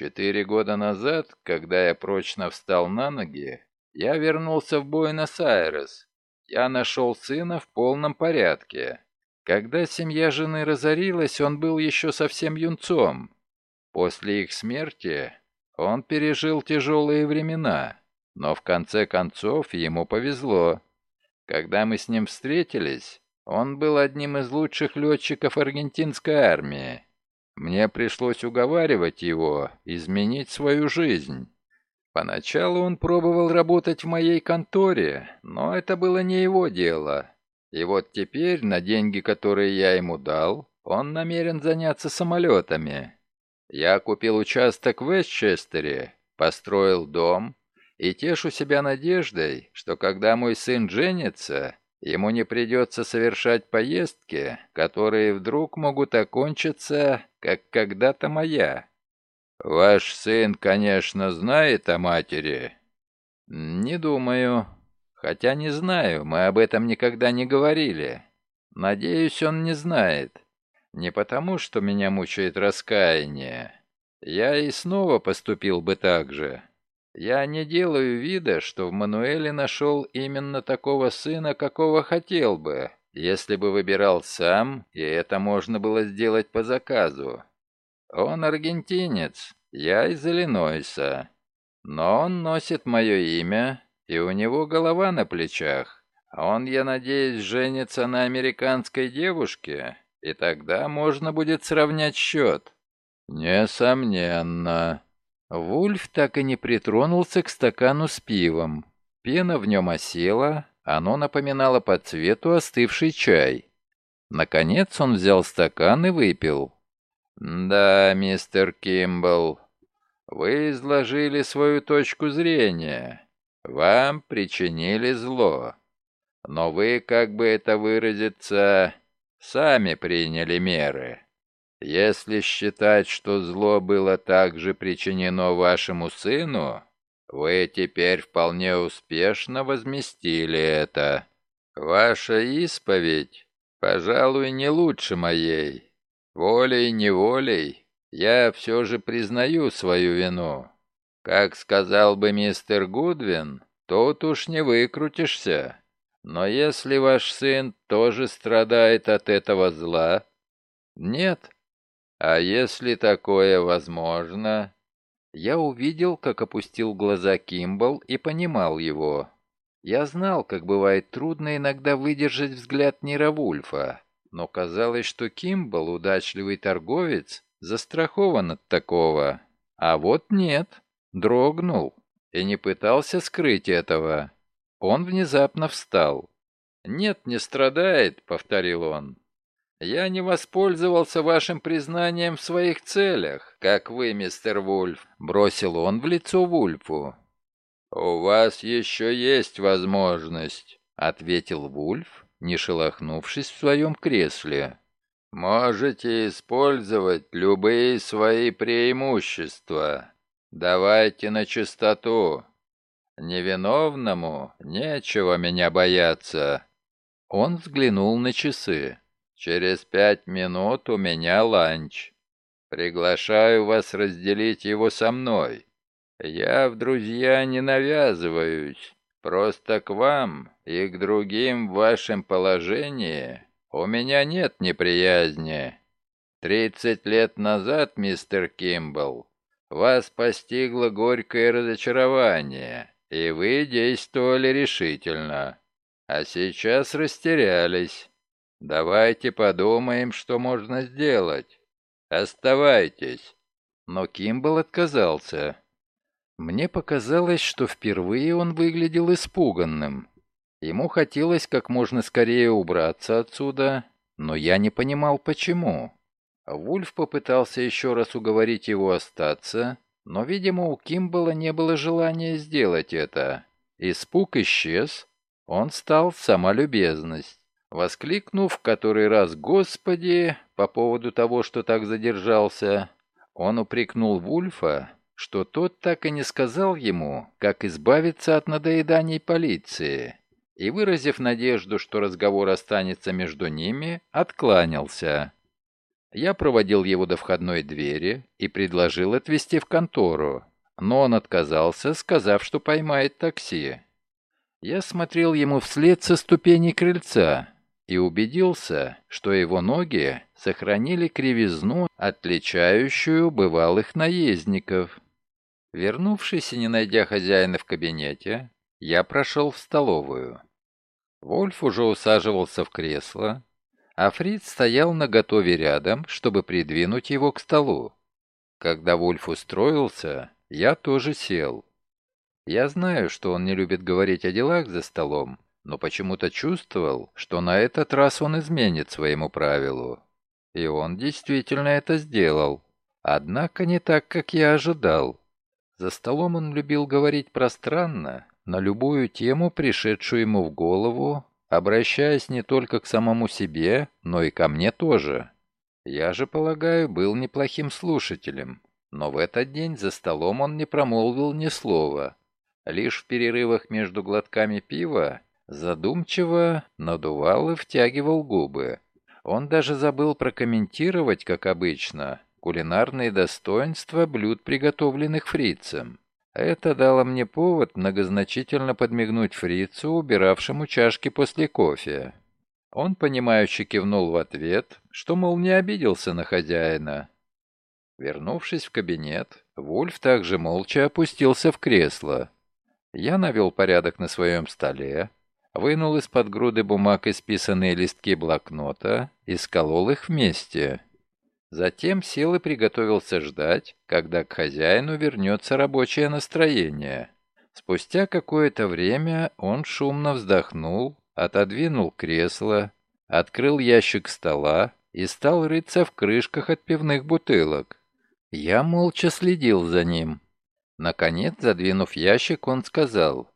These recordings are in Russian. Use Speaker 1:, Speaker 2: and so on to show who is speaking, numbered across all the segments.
Speaker 1: Четыре года назад, когда я прочно встал на ноги, я вернулся в Буэнос-Айрес. Я нашел сына в полном порядке. Когда семья жены разорилась, он был еще совсем юнцом. После их смерти он пережил тяжелые времена, но в конце концов ему повезло. Когда мы с ним встретились, он был одним из лучших летчиков аргентинской армии. Мне пришлось уговаривать его изменить свою жизнь. Поначалу он пробовал работать в моей конторе, но это было не его дело. И вот теперь, на деньги, которые я ему дал, он намерен заняться самолетами. Я купил участок в Вестчестере, построил дом и тешу себя надеждой, что когда мой сын женится, ему не придется совершать поездки, которые вдруг могут окончиться, как когда-то моя. Ваш сын, конечно, знает о матери. Не думаю. Хотя не знаю, мы об этом никогда не говорили. Надеюсь, он не знает. Не потому, что меня мучает раскаяние. Я и снова поступил бы так же. Я не делаю вида, что в Мануэле нашел именно такого сына, какого хотел бы, если бы выбирал сам, и это можно было сделать по заказу. Он аргентинец, я из Иллинойса. Но он носит мое имя, и у него голова на плечах. Он, я надеюсь, женится на американской девушке, и тогда можно будет сравнять счет». «Несомненно». Вульф так и не притронулся к стакану с пивом. Пена в нем осела, оно напоминало по цвету остывший чай. Наконец он взял стакан и выпил. «Да, мистер Кимбл, вы изложили свою точку зрения. Вам причинили зло. Но вы, как бы это выразиться, сами приняли меры. Если считать, что зло было также причинено вашему сыну, вы теперь вполне успешно возместили это. Ваша исповедь, пожалуй, не лучше моей. Волей-неволей я все же признаю свою вину. Как сказал бы мистер Гудвин, тут уж не выкрутишься. Но если ваш сын тоже страдает от этого зла? Нет. А если такое возможно? Я увидел, как опустил глаза Кимбл и понимал его. Я знал, как бывает трудно иногда выдержать взгляд Нира Вульфа, но казалось, что Кимбл, удачливый торговец, застрахован от такого. А вот нет, дрогнул и не пытался скрыть этого. Он внезапно встал. «Нет, не страдает», — повторил он. «Я не воспользовался вашим признанием в своих целях, как вы, мистер Вульф», — бросил он в лицо Вульфу. «У вас еще есть возможность», — ответил Вульф, не шелохнувшись в своем кресле. «Можете использовать любые свои преимущества. Давайте на чистоту. Невиновному нечего меня бояться». Он взглянул на часы. «Через пять минут у меня ланч. Приглашаю вас разделить его со мной. Я в друзья не навязываюсь. Просто к вам и к другим в вашем положении у меня нет неприязни. Тридцать лет назад, мистер Кимбл, вас постигло горькое разочарование, и вы действовали решительно. А сейчас растерялись. Давайте подумаем, что можно сделать. Оставайтесь. Но Кимбл отказался. Мне показалось, что впервые он выглядел испуганным. Ему хотелось как можно скорее убраться отсюда, но я не понимал, почему. Вульф попытался еще раз уговорить его остаться, но, видимо, у Кимбала не было желания сделать это. Испуг исчез, он стал сама. Воскликнув который раз «Господи!» по поводу того, что так задержался, он упрекнул Вульфа, что тот так и не сказал ему, как избавиться от надоеданий полиции, и, выразив надежду, что разговор останется между ними, откланялся. Я проводил его до входной двери и предложил отвезти в контору, но он отказался, сказав, что поймает такси. Я смотрел ему вслед со ступени крыльца и убедился, что его ноги сохранили кривизну, отличающую бывалых наездников. Вернувшись и не найдя хозяина в кабинете, я прошел в столовую. Вольф уже усаживался в кресло, а Фриц стоял наготове рядом, чтобы придвинуть его к столу. Когда Вольф устроился, я тоже сел. Я знаю, что он не любит говорить о делах за столом, но почему-то чувствовал, что на этот раз он изменит своему правилу. И он действительно это сделал. Однако не так, как я ожидал. За столом он любил говорить пространно, на любую тему, пришедшую ему в голову, обращаясь не только к самому себе, но и ко мне тоже. Я же, полагаю, был неплохим слушателем, но в этот день за столом он не промолвил ни слова. Лишь в перерывах между глотками пива задумчиво надувал и втягивал губы. Он даже забыл прокомментировать, как обычно, кулинарные достоинства блюд, приготовленных фрицем. Это дало мне повод многозначительно подмигнуть фрицу, убиравшему чашки после кофе. Он, понимающе кивнул в ответ, что, мол, не обиделся на хозяина. Вернувшись в кабинет, Вульф также молча опустился в кресло. Я навел порядок на своем столе, вынул из-под груды бумаг исписанные листки блокнота и сколол их вместе. Затем сел и приготовился ждать, когда к хозяину вернется рабочее настроение. Спустя какое-то время он шумно вздохнул, отодвинул кресло, открыл ящик стола и стал рыться в крышках от пивных бутылок. Я молча следил за ним. Наконец, задвинув ящик, он сказал,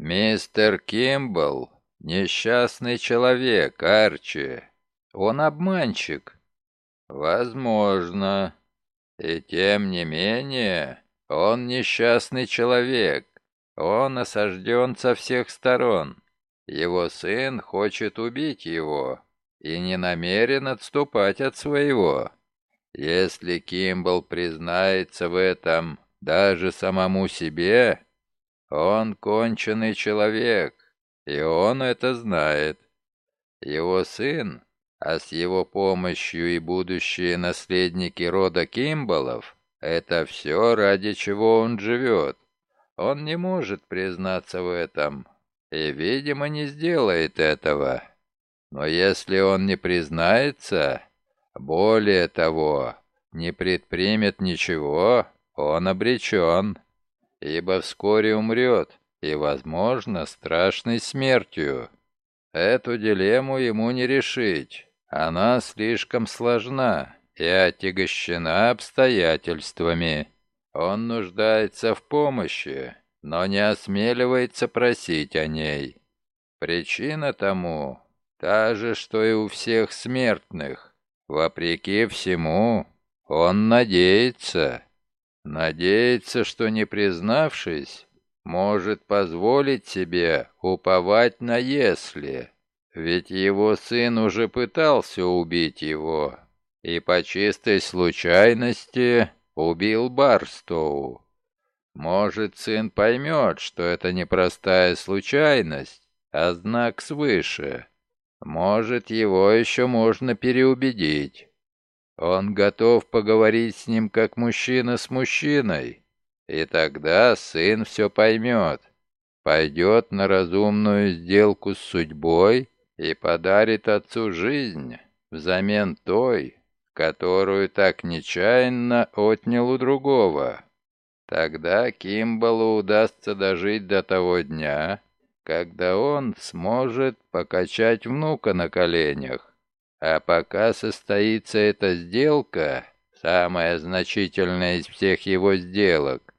Speaker 1: «Мистер Кимбл, несчастный человек, Арчи. Он обманщик, «Возможно. И тем не менее, он несчастный человек. Он осажден со всех сторон. Его сын хочет убить его и не намерен отступать от своего. Если Кимбл признается в этом даже самому себе, он конченый человек, и он это знает. Его сын а с его помощью и будущие наследники рода Кимбалов — это все, ради чего он живет. Он не может признаться в этом и, видимо, не сделает этого. Но если он не признается, более того, не предпримет ничего, он обречен, ибо вскоре умрет, и, возможно, страшной смертью. Эту дилемму ему не решить. Она слишком сложна и отягощена обстоятельствами. Он нуждается в помощи, но не осмеливается просить о ней. Причина тому та же, что и у всех смертных. Вопреки всему, он надеется. Надеется, что не признавшись, может позволить себе уповать на «если». Ведь его сын уже пытался убить его, и по чистой случайности убил Барстоу. Может, сын поймет, что это не простая случайность, а знак свыше. Может, его еще можно переубедить. Он готов поговорить с ним как мужчина с мужчиной, и тогда сын все поймет, пойдет на разумную сделку с судьбой и подарит отцу жизнь взамен той, которую так нечаянно отнял у другого. Тогда Кимбалу удастся дожить до того дня, когда он сможет покачать внука на коленях. А пока состоится эта сделка, самая значительная из всех его сделок,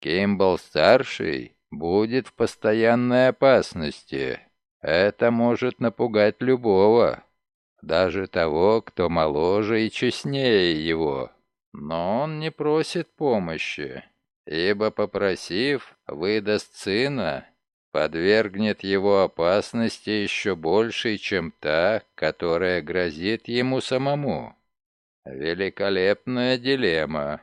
Speaker 1: Кимбал-старший будет в постоянной опасности. Это может напугать любого, даже того, кто моложе и честнее его. Но он не просит помощи, ибо, попросив, выдаст сына, подвергнет его опасности еще большей, чем та, которая грозит ему самому. Великолепная дилемма.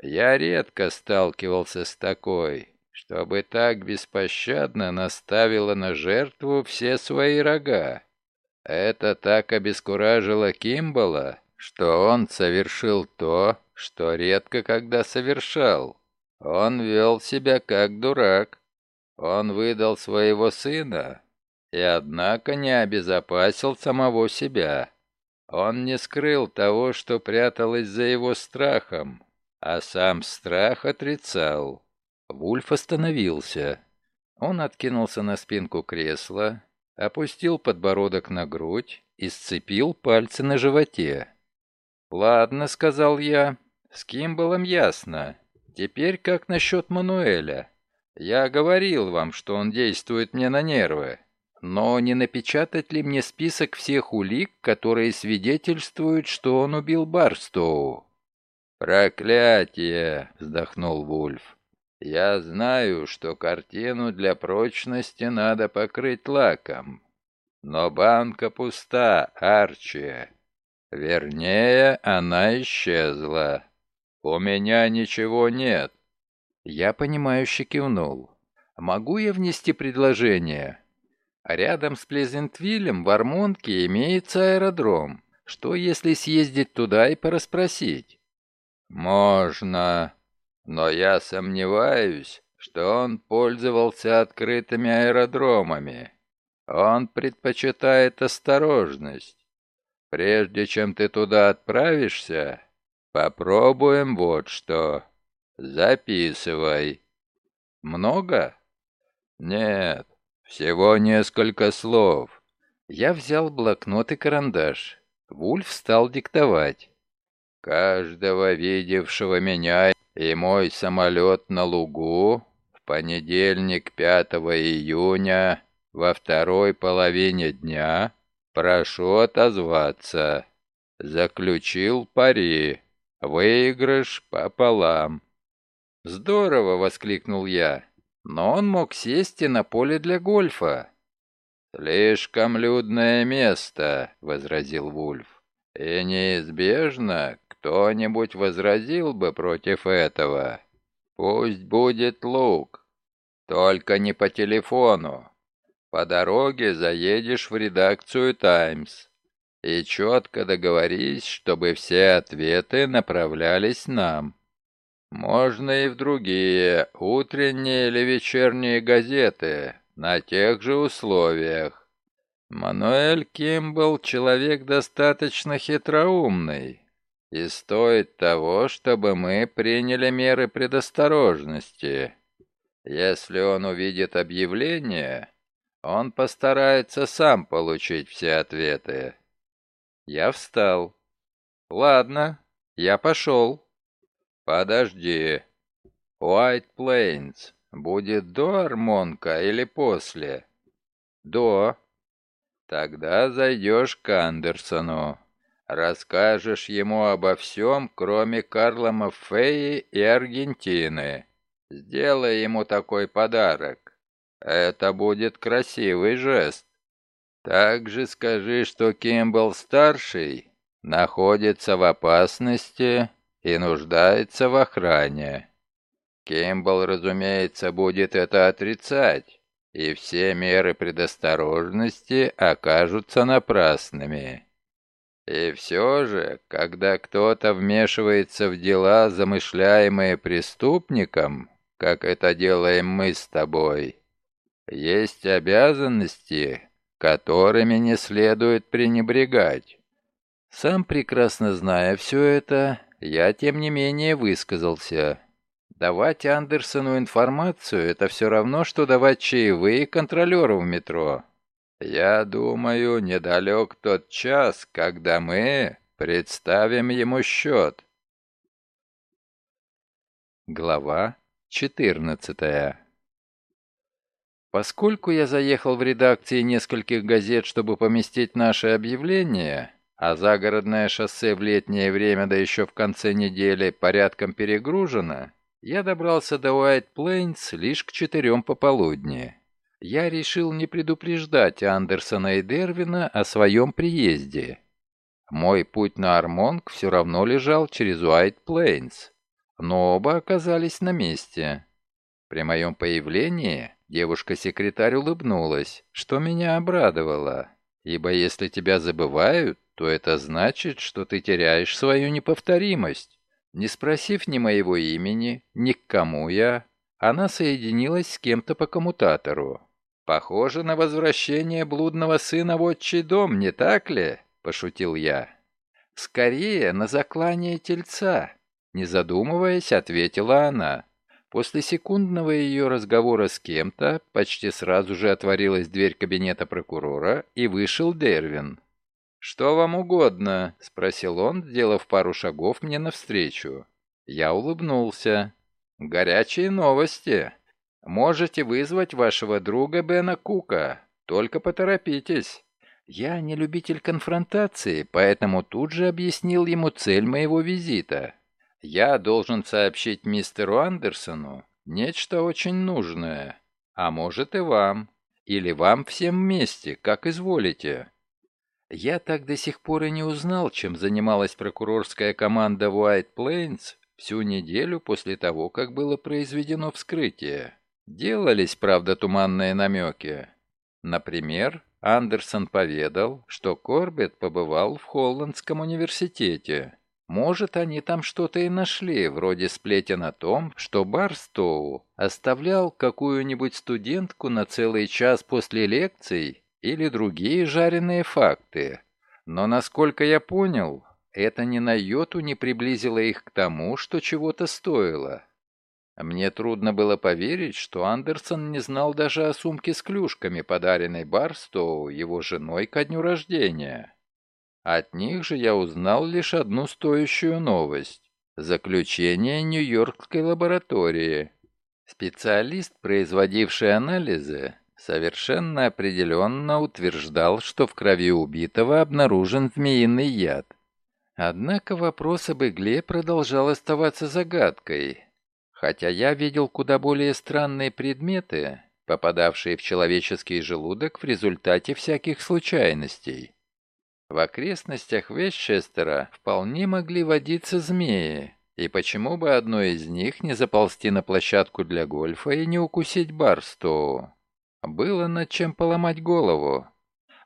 Speaker 1: Я редко сталкивался с такой, чтобы так беспощадно наставила на жертву все свои рога. Это так обескуражило Кимбала, что он совершил то, что редко когда совершал. Он вел себя как дурак. Он выдал своего сына и, однако, не обезопасил самого себя. Он не скрыл того, что пряталось за его страхом, а сам страх отрицал. Вульф остановился. Он откинулся на спинку кресла, опустил подбородок на грудь и сцепил пальцы на животе. «Ладно», — сказал я, — «с Кимбалом ясно. Теперь как насчет Мануэля? Я говорил вам, что он действует мне на нервы. Но не напечатать ли мне список всех улик, которые свидетельствуют, что он убил Барстоу?» «Проклятие!» — вздохнул Вульф. «Я знаю, что картину для прочности надо покрыть лаком. Но банка пуста, Арчи. Вернее, она исчезла. У меня ничего нет. Я понимающе кивнул. Могу я внести предложение? Рядом с Плезентвиллем в Армонке имеется аэродром. Что, если съездить туда и порасспросить? Можно, но я сомневаюсь, что он пользовался открытыми аэродромами. Он предпочитает осторожность. Прежде чем ты туда отправишься, попробуем вот что. Записывай. Много? Нет, всего несколько слов. Я взял блокнот и карандаш. Вульф стал диктовать. Каждого видевшего меня и мой самолет на лугу в понедельник 5 июня во второй половине дня Прошу отозваться. Заключил пари. Выигрыш пополам. Здорово, воскликнул я. Но он мог сесть и на поле для гольфа. «Слишком людное место», — возразил Вульф. «И неизбежно кто-нибудь возразил бы против этого. Пусть будет лук, только не по телефону. По дороге заедешь в редакцию «Таймс» и четко договорись, чтобы все ответы направлялись нам. Можно и в другие, утренние или вечерние газеты, на тех же условиях. Мануэль Кимбл человек достаточно хитроумный и стоит того, чтобы мы приняли меры предосторожности. Если он увидит объявление, он постарается сам получить все ответы. Я встал. Ладно, я пошел. Подожди. Уайт Плейнс будет до Армонка или после? До. Тогда зайдешь к Андерсону. Расскажешь ему обо всем, кроме Карла Маффеи и Аргентины. Сделай ему такой подарок. Это будет красивый жест. Также скажи, что Кимбл-старший находится в опасности и нуждается в охране. Кимбл, разумеется, будет это отрицать, и все меры предосторожности окажутся напрасными. И все же, когда кто-то вмешивается в дела, замышляемые преступником, как это делаем мы с тобой, есть обязанности, которыми не следует пренебрегать. Сам прекрасно зная все это, я тем не менее высказался. Давать Андерсону информацию – это все равно, что давать чаевые контролеру в метро. Я думаю, недалек тот час, когда мы представим ему счет. Глава четырнадцатая Поскольку я заехал в редакции нескольких газет, чтобы поместить наше объявление, а загородное шоссе в летнее время, да еще в конце недели, порядком перегружено, я добрался до Уайт Плейнс лишь к четырем пополудни. Я решил не предупреждать Андерсона и Дервина о своем приезде. Мой путь на Армонг все равно лежал через Уайт Плейнс, но оба оказались на месте. При моем появлении девушка-секретарь улыбнулась, что меня обрадовало, ибо если тебя забывают, то это значит, что ты теряешь свою неповторимость. Не спросив ни моего имени, ни к кому я, она соединилась с кем-то по коммутатору. «Похоже на возвращение блудного сына в отчий дом, не так ли?» – пошутил я. «Скорее на заклание тельца», — не задумываясь, ответила она. После секундного ее разговора с кем-то почти сразу же отворилась дверь кабинета прокурора и вышел Дервин. «Что вам угодно?» — спросил он, сделав пару шагов мне навстречу. Я улыбнулся. «Горячие новости. Можете вызвать вашего друга Бена Кука. Только поторопитесь». Я не любитель конфронтации, поэтому тут же объяснил ему цель моего визита. Я должен сообщить мистеру Андерсону нечто очень нужное, а может и вам, или вам всем вместе, как изволите. Я так до сих пор и не узнал, чем занималась прокурорская команда White Plains всю неделю после того, как было произведено вскрытие. Делались, правда, туманные намеки. Например, Андерсон поведал, что Корбет побывал в Холландском университете. Может, они там что-то и нашли, вроде сплетен о том, что Барстоу оставлял какую-нибудь студентку на целый час после лекций или другие жареные факты. Но, насколько я понял, это ни на йоту не приблизило их к тому, что чего-то стоило. Мне трудно было поверить, что Андерсон не знал даже о сумке с клюшками, подаренной Барстоу его женой ко дню рождения. От них же я узнал лишь одну стоящую новость – заключение Нью-Йоркской лаборатории. Специалист, производивший анализы, совершенно определенно утверждал, что в крови убитого обнаружен змеиный яд. Однако вопрос об игле продолжал оставаться загадкой – Хотя я видел куда более странные предметы, попадавшие в человеческий желудок в результате всяких случайностей. В окрестностях Вестчестера вполне могли водиться змеи, и почему бы одной из них не заползти на площадку для гольфа и не укусить Барстоу? Было над чем поломать голову.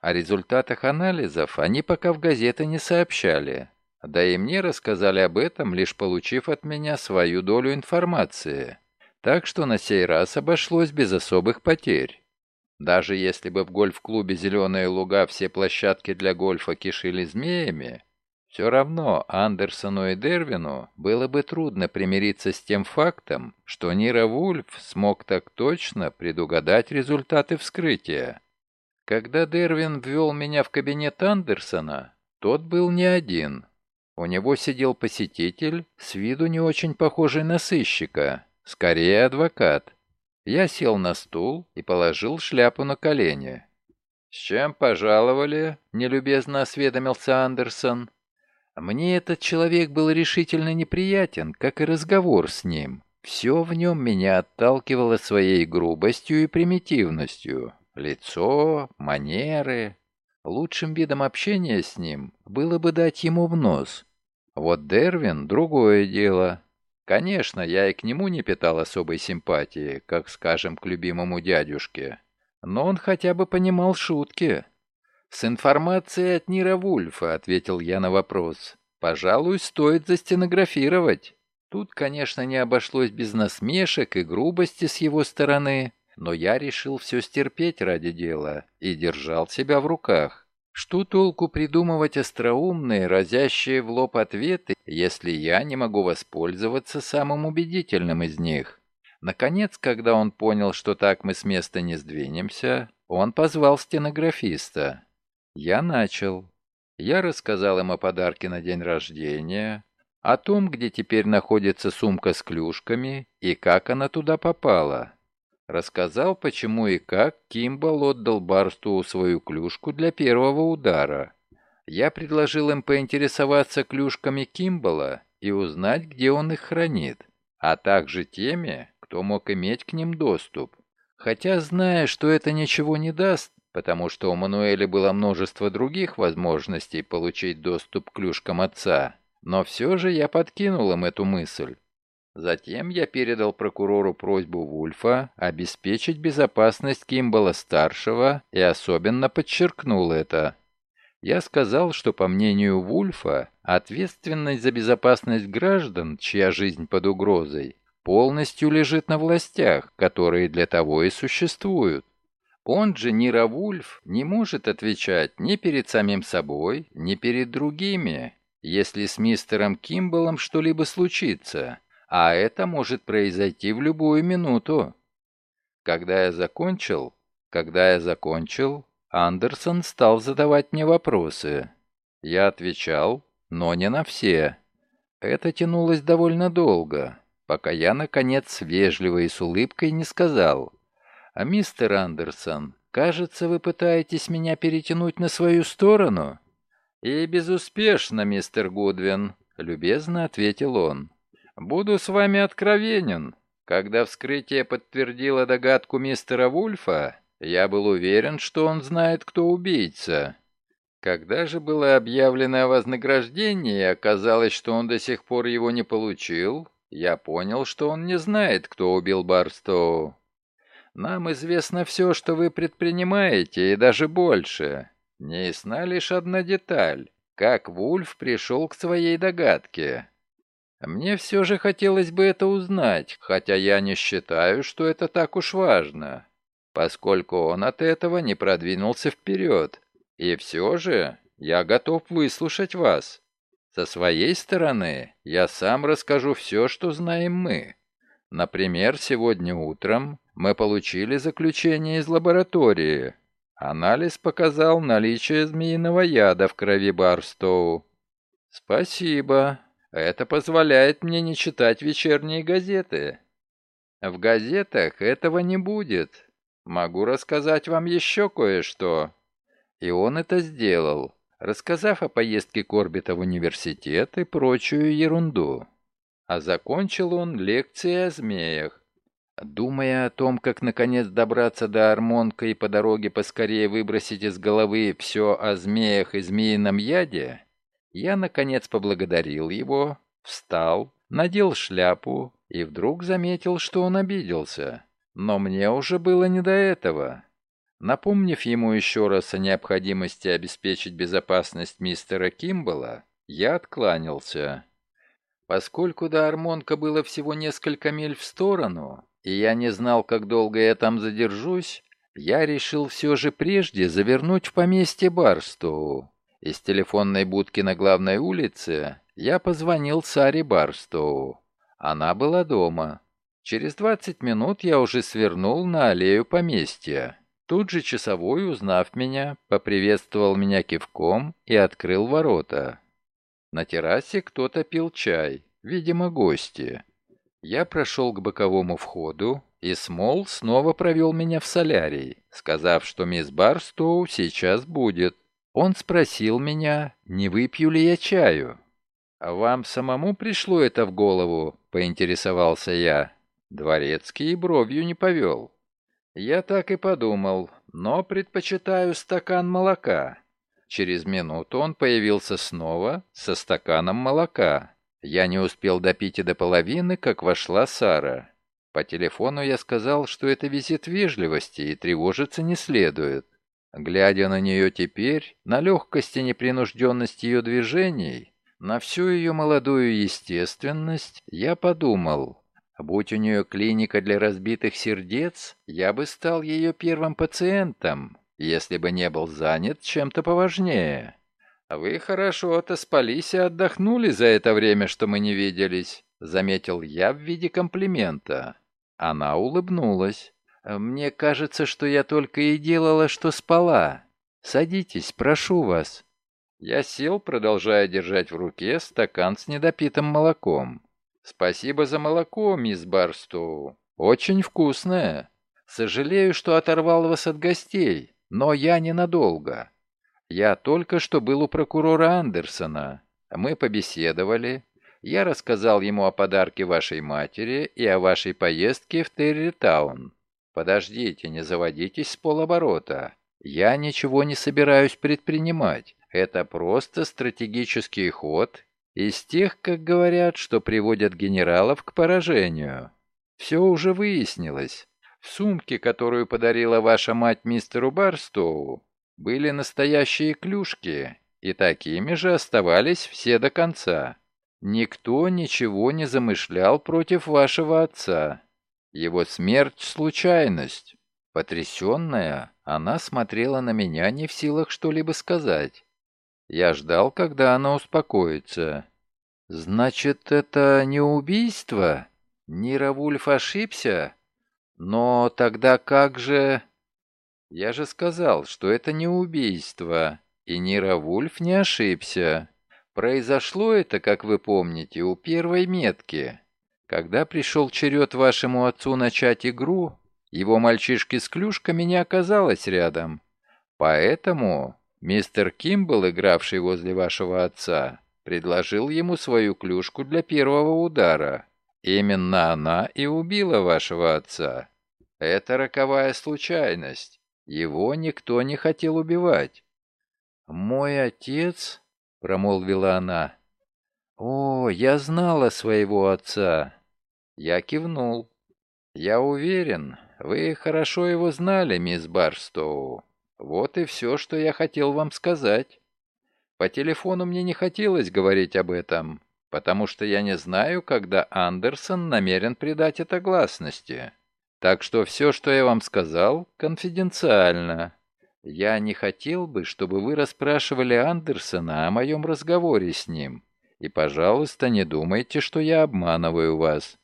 Speaker 1: О результатах анализов они пока в газеты не сообщали. Да и мне рассказали об этом, лишь получив от меня свою долю информации. Так что на сей раз обошлось без особых потерь. Даже если бы в гольф-клубе «Зеленые луга» все площадки для гольфа кишили змеями, все равно Андерсону и Дервину было бы трудно примириться с тем фактом, что Нира Вульф смог так точно предугадать результаты вскрытия. Когда Дервин ввел меня в кабинет Андерсона, тот был не один – у него сидел посетитель, с виду не очень похожий на сыщика, скорее адвокат. Я сел на стул и положил шляпу на колени. «С чем пожаловали?» — нелюбезно осведомился Андерсон. Мне этот человек был решительно неприятен, как и разговор с ним. Все в нем меня отталкивало своей грубостью и примитивностью. Лицо, манеры, Лучшим видом общения с ним было бы дать ему в нос. Вот Дервин — другое дело. Конечно, я и к нему не питал особой симпатии, как, скажем, к любимому дядюшке. Но он хотя бы понимал шутки. «С информацией от Нира Вульфа», — ответил я на вопрос. «Пожалуй, стоит застенографировать». Тут, конечно, не обошлось без насмешек и грубости с его стороны, но я решил все стерпеть ради дела и держал себя в руках. Что толку придумывать остроумные, разящие в лоб ответы, если я не могу воспользоваться самым убедительным из них? Наконец, когда он понял, что так мы с места не сдвинемся, он позвал стенографиста. Я начал. Я рассказал им о подарке на день рождения, о том, где теперь находится сумка с клюшками и как она туда попала. Рассказал, почему и как Кимбал отдал Барсту свою клюшку для первого удара. Я предложил им поинтересоваться клюшками Кимбала и узнать, где он их хранит, а также теми, кто мог иметь к ним доступ. Хотя, зная, что это ничего не даст, потому что у Мануэля было множество других возможностей получить доступ к клюшкам отца, но все же я подкинул им эту мысль. Затем я передал прокурору просьбу Вульфа обеспечить безопасность Кимбала-старшего и особенно подчеркнул это. Я сказал, что, по мнению Вульфа, ответственность за безопасность граждан, чья жизнь под угрозой, полностью лежит на властях, которые для того и существуют. Он же, Нира Вульф, не может отвечать ни перед самим собой, ни перед другими, если с мистером Кимбалом что-либо случится, а это может произойти в любую минуту. Когда я закончил, когда я закончил, Андерсон стал задавать мне вопросы. Я отвечал, но не на все. Это тянулось довольно долго, пока я, наконец, вежливо и с улыбкой не сказал. «А мистер Андерсон, кажется, вы пытаетесь меня перетянуть на свою сторону?» «И безуспешно, мистер Гудвин», — любезно ответил он. Буду с вами откровенен. Когда вскрытие подтвердило догадку мистера Вульфа, я был уверен, что он знает, кто убийца. Когда же было объявлено о вознаграждении и оказалось, что он до сих пор его не получил, я понял, что он не знает, кто убил Барстоу. Нам известно все, что вы предпринимаете, и даже больше. Не ясна лишь одна деталь. Как Вульф пришел к своей догадке. Мне все же хотелось бы это узнать, хотя я не считаю, что это так уж важно, поскольку он от этого не продвинулся вперед. И все же я готов выслушать вас. Со своей стороны я сам расскажу все, что знаем мы. Например, сегодня утром мы получили заключение из лаборатории. Анализ показал наличие змеиного яда в крови Барстоу. «Спасибо», это позволяет мне не читать вечерние газеты. В газетах этого не будет. Могу рассказать вам еще кое-что». И он это сделал, рассказав о поездке Корбита в университет и прочую ерунду. А закончил он лекцией о змеях. Думая о том, как наконец добраться до Армонка и по дороге поскорее выбросить из головы все о змеях и змеином яде, я, наконец, поблагодарил его, встал, надел шляпу и вдруг заметил, что он обиделся. Но мне уже было не до этого. Напомнив ему еще раз о необходимости обеспечить безопасность мистера Кимбала, я откланялся. Поскольку до Армонка было всего несколько миль в сторону, и я не знал, как долго я там задержусь, я решил все же прежде завернуть в поместье Барстоу. Из телефонной будки на главной улице я позвонил Саре Барстоу. Она была дома. Через 20 минут я уже свернул на аллею поместья. Тут же часовой, узнав меня, поприветствовал меня кивком и открыл ворота. На террасе кто-то пил чай, видимо, гости. Я прошел к боковому входу, и Смол снова провел меня в солярий, сказав, что мисс Барстоу сейчас будет. Он спросил меня, не выпью ли я чаю. «А вам самому пришло это в голову?» — поинтересовался я. Дворецкий бровью не повел. «Я так и подумал, но предпочитаю стакан молока». Через минуту он появился снова со стаканом молока. Я не успел допить и до половины, как вошла Сара. По телефону я сказал, что это визит вежливости и тревожиться не следует. Глядя на нее теперь, на легкость и непринужденность ее движений, на всю ее молодую естественность, я подумал, будь у нее клиника для разбитых сердец, я бы стал ее первым пациентом, если бы не был занят чем-то поважнее. «Вы хорошо отоспались и отдохнули за это время, что мы не виделись», — заметил я в виде комплимента. Она улыбнулась. «Мне кажется, что я только и делала, что спала. Садитесь, прошу вас». Я сел, продолжая держать в руке стакан с недопитым молоком. «Спасибо за молоко, мисс Барстоу. Очень вкусное. Сожалею, что оторвал вас от гостей, но я ненадолго. Я только что был у прокурора Андерсона. Мы побеседовали. Я рассказал ему о подарке вашей матери и о вашей поездке в Территаун. «Подождите, не заводитесь с полоборота. Я ничего не собираюсь предпринимать. Это просто стратегический ход из тех, как говорят, что приводят генералов к поражению. Все уже выяснилось. В сумке, которую подарила ваша мать мистеру Барстоу, были настоящие клюшки, и такими же оставались все до конца. Никто ничего не замышлял против вашего отца. Его смерть — случайность. Потрясенная, она смотрела на меня не в силах что-либо сказать. Я ждал, когда она успокоится. «Значит, это не убийство? Нира Вульф ошибся? Но тогда как же...» «Я же сказал, что это не убийство, и Нира Вульф не ошибся. Произошло это, как вы помните, у первой метки. Когда пришел черед вашему отцу начать игру, его мальчишки с клюшками не оказалось рядом. Поэтому мистер Кимбл, игравший возле вашего отца, предложил ему свою клюшку для первого удара. Именно она и убила вашего отца. Это роковая случайность. Его никто не хотел убивать. «Мой отец?» — промолвила она. «О, я знала своего отца!» Я кивнул. «Я уверен, вы хорошо его знали, мисс Барстоу. Вот и все, что я хотел вам сказать. По телефону мне не хотелось говорить об этом, потому что я не знаю, когда Андерсон намерен придать это гласности. Так что все, что я вам сказал, конфиденциально. Я не хотел бы, чтобы вы расспрашивали Андерсона о моем разговоре с ним. И, пожалуйста, не думайте, что я обманываю вас.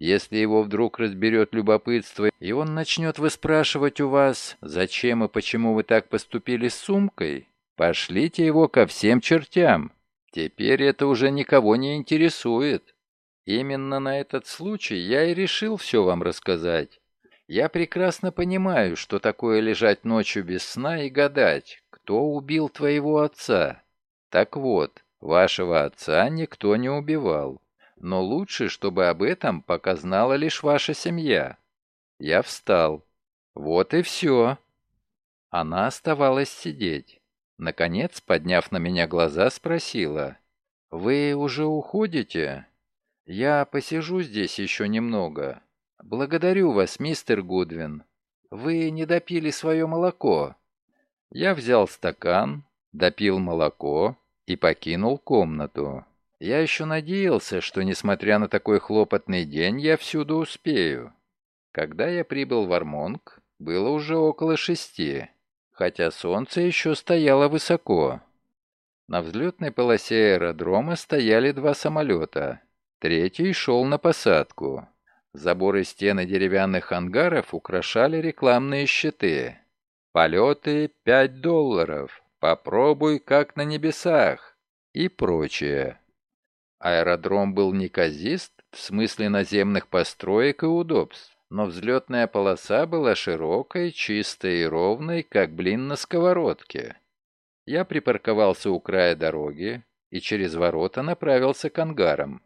Speaker 1: Если его вдруг разберет любопытство, и он начнет выспрашивать у вас, зачем и почему вы так поступили с сумкой, пошлите его ко всем чертям. Теперь это уже никого не интересует. Именно на этот случай я и решил все вам рассказать. Я прекрасно понимаю, что такое лежать ночью без сна и гадать, кто убил твоего отца. Так вот, вашего отца никто не убивал но лучше, чтобы об этом пока знала лишь ваша семья. Я встал. Вот и все. Она оставалась сидеть. Наконец, подняв на меня глаза, спросила. «Вы уже уходите?» «Я посижу здесь еще немного. Благодарю вас, мистер Гудвин. Вы не допили свое молоко». Я взял стакан, допил молоко и покинул комнату. Я еще надеялся, что, несмотря на такой хлопотный день, я всюду успею. Когда я прибыл в Армонг, было уже около шести, хотя солнце еще стояло высоко. На взлетной полосе аэродрома стояли два самолета. Третий шел на посадку. Заборы стены деревянных ангаров украшали рекламные щиты. «Полеты — пять долларов. Попробуй, как на небесах» и прочее. Аэродром был неказист в смысле наземных построек и удобств, но взлетная полоса была широкой, чистой и ровной, как блин на сковородке. Я припарковался у края дороги и через ворота направился к ангарам.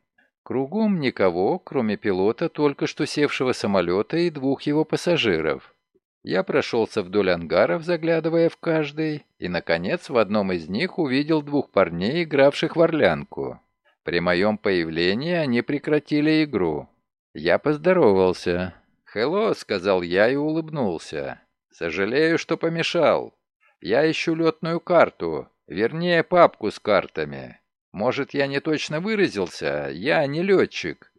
Speaker 1: Кругом никого, кроме пилота только что севшего самолета и двух его пассажиров. Я прошелся вдоль ангаров, заглядывая в каждый, и, наконец, в одном из них увидел двух парней, игравших в орлянку. При моем появлении они прекратили игру. Я поздоровался. «Хелло», — сказал я и улыбнулся. «Сожалею, что помешал. Я ищу летную карту, вернее, папку с картами. Может, я не точно выразился, я не летчик».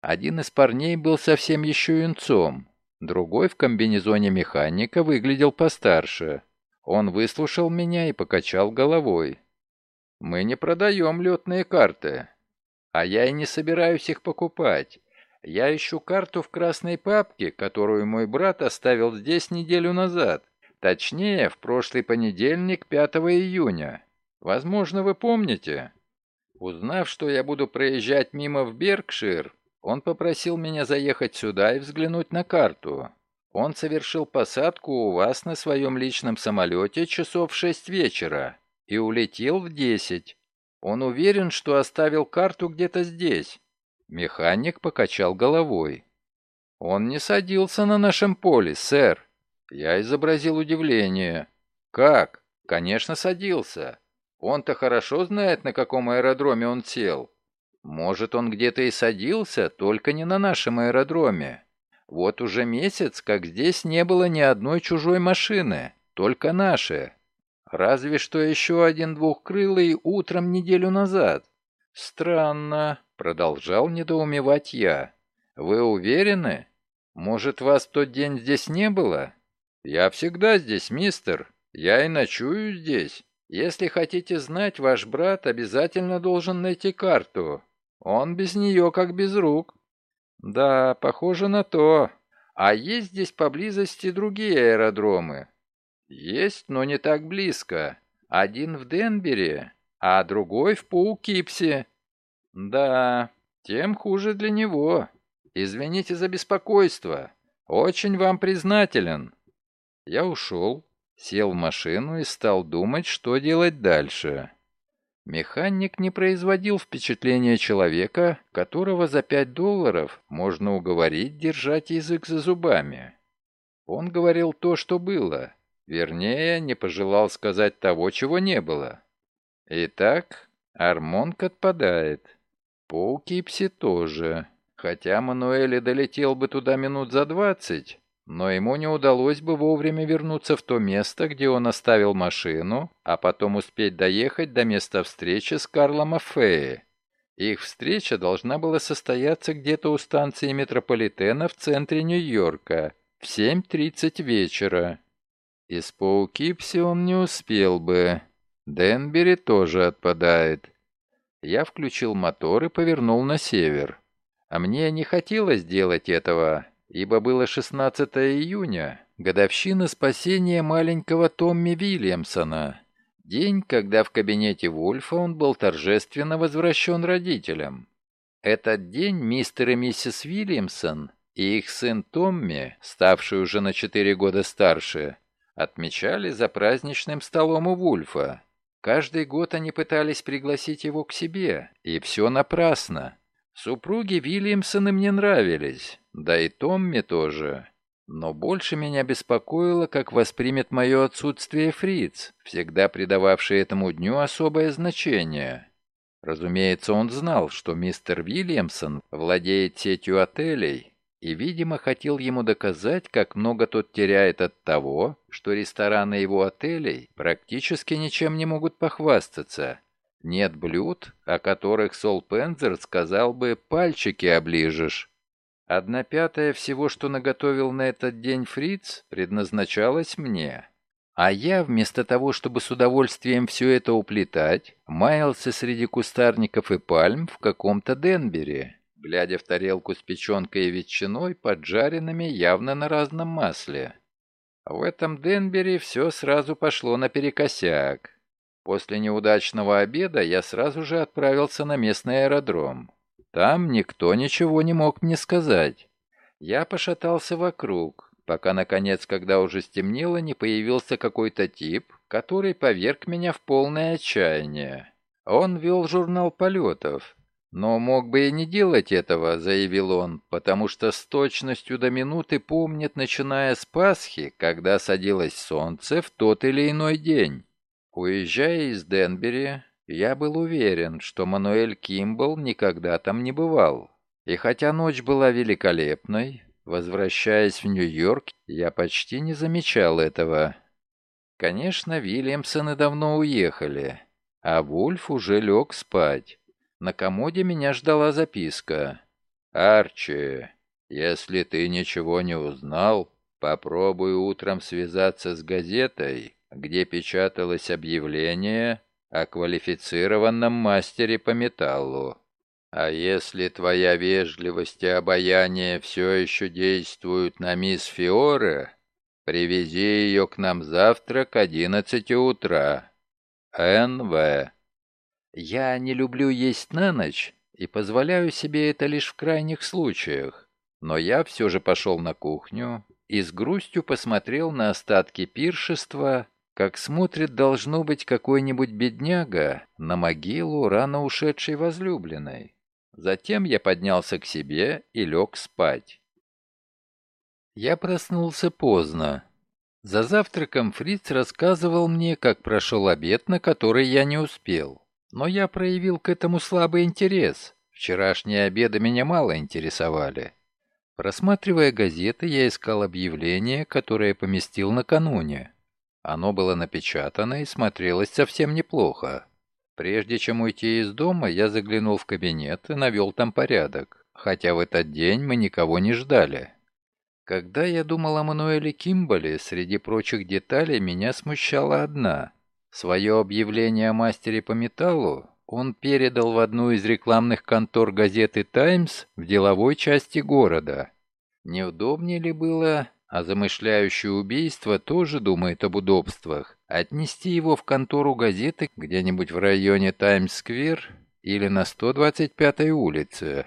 Speaker 1: Один из парней был совсем еще юнцом, другой в комбинезоне механика выглядел постарше. Он выслушал меня и покачал головой. «Мы не продаем летные карты. А я и не собираюсь их покупать. Я ищу карту в красной папке, которую мой брат оставил здесь неделю назад. Точнее, в прошлый понедельник, 5 июня. Возможно, вы помните. Узнав, что я буду проезжать мимо в Беркшир, он попросил меня заехать сюда и взглянуть на карту. Он совершил посадку у вас на своем личном самолете часов в шесть вечера и улетел в десять. Он уверен, что оставил карту где-то здесь. Механик покачал головой. Он не садился на нашем поле, сэр. Я изобразил удивление. «Как? Конечно, садился. Он-то хорошо знает, на каком аэродроме он сел. Может, он где-то и садился, только не на нашем аэродроме. Вот уже месяц, как здесь не было ни одной чужой машины, только наши. Разве что еще один двухкрылый утром неделю назад. Странно, продолжал недоумевать я. Вы уверены? Может, вас в тот день здесь не было? Я всегда здесь, мистер. Я и ночую здесь. Если хотите знать, ваш брат обязательно должен найти карту. Он без нее как без рук. Да, похоже на то. А есть здесь поблизости другие аэродромы? Есть, но не так близко. Один в Денбере, а другой в Паукипсе. Да, тем хуже для него. Извините за беспокойство. Очень вам признателен. Я ушел, сел в машину и стал думать, что делать дальше. Механик не производил впечатления человека, которого за пять долларов можно уговорить держать язык за зубами. Он говорил то, что было, вернее, не пожелал сказать того, чего не было. Итак, Армонг отпадает. Паукипси тоже. Хотя Мануэль долетел бы туда минут за двадцать, но ему не удалось бы вовремя вернуться в то место, где он оставил машину, а потом успеть доехать до места встречи с Карлом Аффеи. Их встреча должна была состояться где-то у станции метрополитена в центре Нью-Йорка в 7.30 вечера. Из Паукипси он не успел бы. Денбери тоже отпадает. Я включил мотор и повернул на север. А мне не хотелось делать этого, ибо было 16 июня, годовщина спасения маленького Томми Вильямсона, день, когда в кабинете Вульфа он был торжественно возвращен родителям. Этот день мистер и миссис Вильямсон и их сын Томми, ставший уже на 4 года старше, отмечали за праздничным столом у Вульфа. Каждый год они пытались пригласить его к себе, и все напрасно. Супруги Вильямсоны мне нравились, да и Томми тоже. Но больше меня беспокоило, как воспримет мое отсутствие Фриц, всегда придававший этому дню особое значение. Разумеется, он знал, что мистер Вильямсон владеет сетью отелей, и, видимо, хотел ему доказать, как много тот теряет от того, что рестораны его отелей практически ничем не могут похвастаться. Нет блюд, о которых Сол Пензер сказал бы «пальчики оближешь». Одна пятая всего, что наготовил на этот день Фриц, предназначалась мне. А я, вместо того, чтобы с удовольствием все это уплетать, маялся среди кустарников и пальм в каком-то Денбере, глядя в тарелку с печенкой и ветчиной, поджаренными явно на разном масле. В этом Денбере все сразу пошло наперекосяк. После неудачного обеда я сразу же отправился на местный аэродром. Там никто ничего не мог мне сказать. Я пошатался вокруг, пока, наконец, когда уже стемнело, не появился какой-то тип, который поверг меня в полное отчаяние. Он вел журнал полетов, но мог бы и не делать этого, заявил он, потому что с точностью до минуты помнит, начиная с Пасхи, когда садилось солнце в тот или иной день. Уезжая из Денбери, я был уверен, что Мануэль Кимбл никогда там не бывал. И хотя ночь была великолепной, возвращаясь в Нью-Йорк, я почти не замечал этого. Конечно, Вильямсоны давно уехали, а Вульф уже лег спать. На комоде меня ждала записка. «Арчи, если ты ничего не узнал, попробуй утром связаться с газетой где печаталось объявление о квалифицированном мастере по металлу. А если твоя вежливость и обаяние все еще действуют на мисс Фиоре, привези ее к нам завтра к одиннадцати утра. Н.В. Я не люблю есть на ночь и позволяю себе это лишь в крайних случаях, но я все же пошел на кухню и с грустью посмотрел на остатки пиршества, как смотрит, должно быть, какой-нибудь бедняга на могилу рано ушедшей возлюбленной. Затем я поднялся к себе и лег спать. Я проснулся поздно. За завтраком Фриц рассказывал мне, как прошел обед, на который я не успел. Но я проявил к этому слабый интерес. Вчерашние обеды меня мало интересовали. Просматривая газеты, я искал объявление, которое поместил накануне. Оно было напечатано и смотрелось совсем неплохо. Прежде чем уйти из дома, я заглянул в кабинет и навел там порядок, хотя в этот день мы никого не ждали. Когда я думал о Мануэле Кимбале, среди прочих деталей меня смущала одна. Свое объявление о мастере по металлу он передал в одну из рекламных контор газеты «Таймс» в деловой части города. Неудобнее ли было, а замышляющий убийство тоже думает об удобствах, отнести его в контору газеты где-нибудь в районе Таймс-сквер или на 125-й улице?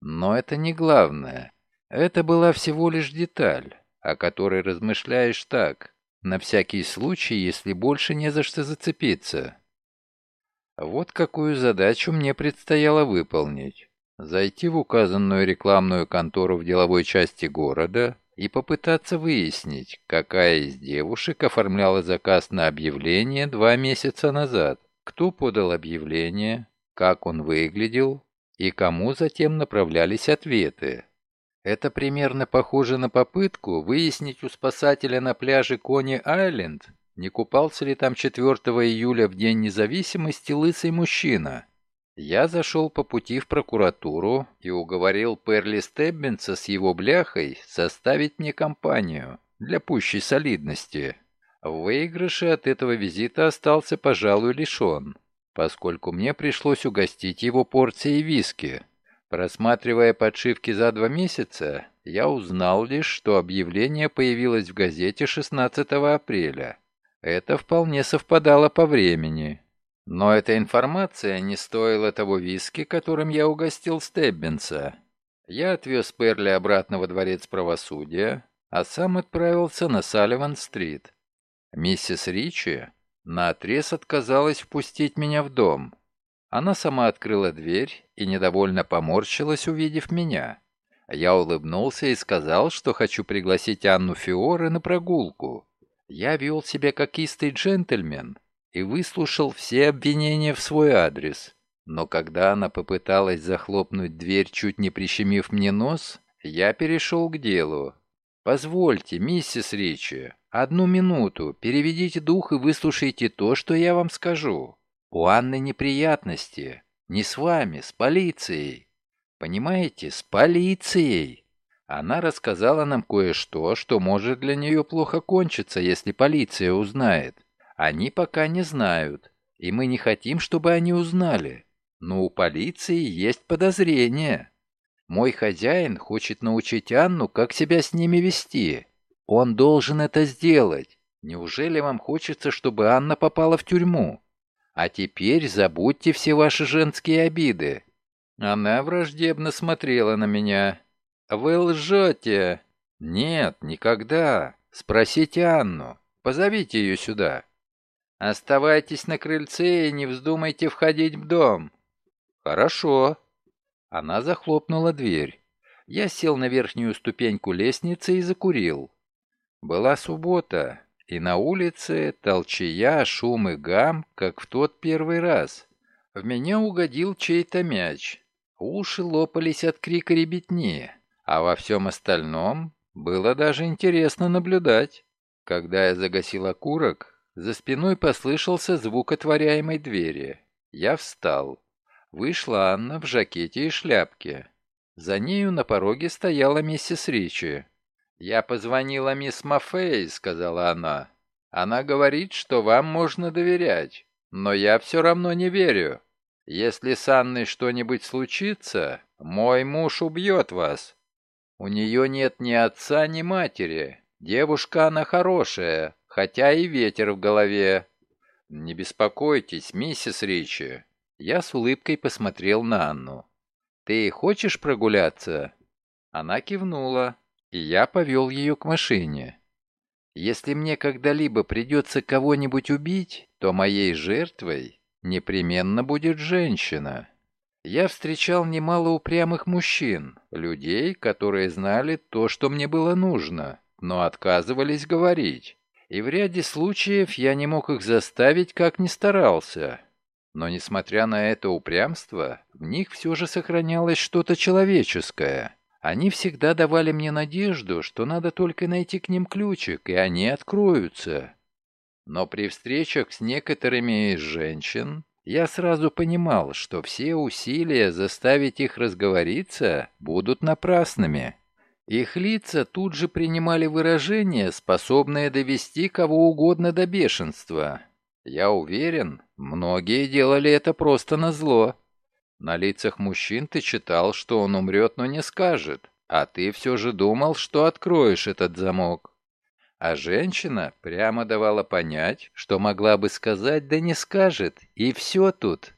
Speaker 1: Но это не главное. Это была всего лишь деталь, о которой размышляешь так, на всякий случай, если больше не за что зацепиться. Вот какую задачу мне предстояло выполнить. Зайти в указанную рекламную контору в деловой части города и попытаться выяснить, какая из девушек оформляла заказ на объявление два месяца назад, кто подал объявление, как он выглядел и кому затем направлялись ответы. Это примерно похоже на попытку выяснить у спасателя на пляже Кони-Айленд, не купался ли там 4 июля в День независимости лысый мужчина. Я зашел по пути в прокуратуру и уговорил Перли Стеббинса с его бляхой составить мне компанию для пущей солидности. В выигрыше от этого визита остался, пожалуй, лишен, поскольку мне пришлось угостить его порцией виски. Просматривая подшивки за два месяца, я узнал лишь, что объявление появилось в газете 16 апреля. Это вполне совпадало по времени. Но эта информация не стоила того виски, которым я угостил Стеббинса. Я отвез Перли обратно во дворец правосудия, а сам отправился на Салливан-стрит. Миссис Ричи наотрез отказалась впустить меня в дом. Она сама открыла дверь и недовольно поморщилась, увидев меня. Я улыбнулся и сказал, что хочу пригласить Анну Фиоре на прогулку. Я вел себя как истый джентльмен и выслушал все обвинения в свой адрес. Но когда она попыталась захлопнуть дверь, чуть не прищемив мне нос, я перешел к делу. «Позвольте, миссис Ричи, одну минуту, переведите дух и выслушайте то, что я вам скажу». У Анны неприятности. Не с вами, с полицией. Понимаете, с полицией. Она рассказала нам кое-что, что может для нее плохо кончиться, если полиция узнает. Они пока не знают, и мы не хотим, чтобы они узнали. Но у полиции есть подозрения. Мой хозяин хочет научить Анну, как себя с ними вести. Он должен это сделать. Неужели вам хочется, чтобы Анна попала в тюрьму? А теперь забудьте все ваши женские обиды». Она враждебно смотрела на меня. «Вы лжете!» «Нет, никогда. Спросите Анну. Позовите ее сюда». «Оставайтесь на крыльце и не вздумайте входить в дом». «Хорошо». Она захлопнула дверь. Я сел на верхнюю ступеньку лестницы и закурил. Была суббота, и на улице толчая, шум и гам, как в тот первый раз. В меня угодил чей-то мяч. Уши лопались от крика ребятни, а во всем остальном было даже интересно наблюдать. Когда я загасил окурок, за спиной послышался звук отворяемой двери. Я встал. Вышла Анна в жакете и шляпке. За нею на пороге стояла миссис Ричи. «Я позвонила мисс Мафей», — сказала она. «Она говорит, что вам можно доверять, но я все равно не верю. Если с Анной что-нибудь случится, мой муж убьет вас. У нее нет ни отца, ни матери. Девушка она хорошая, хотя и ветер в голове. Не беспокойтесь, миссис Ричи». Я с улыбкой посмотрел на Анну. «Ты хочешь прогуляться?» Она кивнула и я повел ее к машине. Если мне когда-либо придется кого-нибудь убить, то моей жертвой непременно будет женщина. Я встречал немало упрямых мужчин, людей, которые знали то, что мне было нужно, но отказывались говорить. И в ряде случаев я не мог их заставить, как ни старался. Но, несмотря на это упрямство, в них все же сохранялось что-то человеческое. Они всегда давали мне надежду, что надо только найти к ним ключик, и они откроются. Но при встречах с некоторыми из женщин я сразу понимал, что все усилия заставить их разговориться будут напрасными. Их лица тут же принимали выражения, способные довести кого угодно до бешенства. Я уверен, многие делали это просто на зло. На лицах мужчин ты читал, что он умрет, но не скажет, а ты все же думал, что откроешь этот замок. А женщина прямо давала понять, что могла бы сказать, да не скажет, и все тут.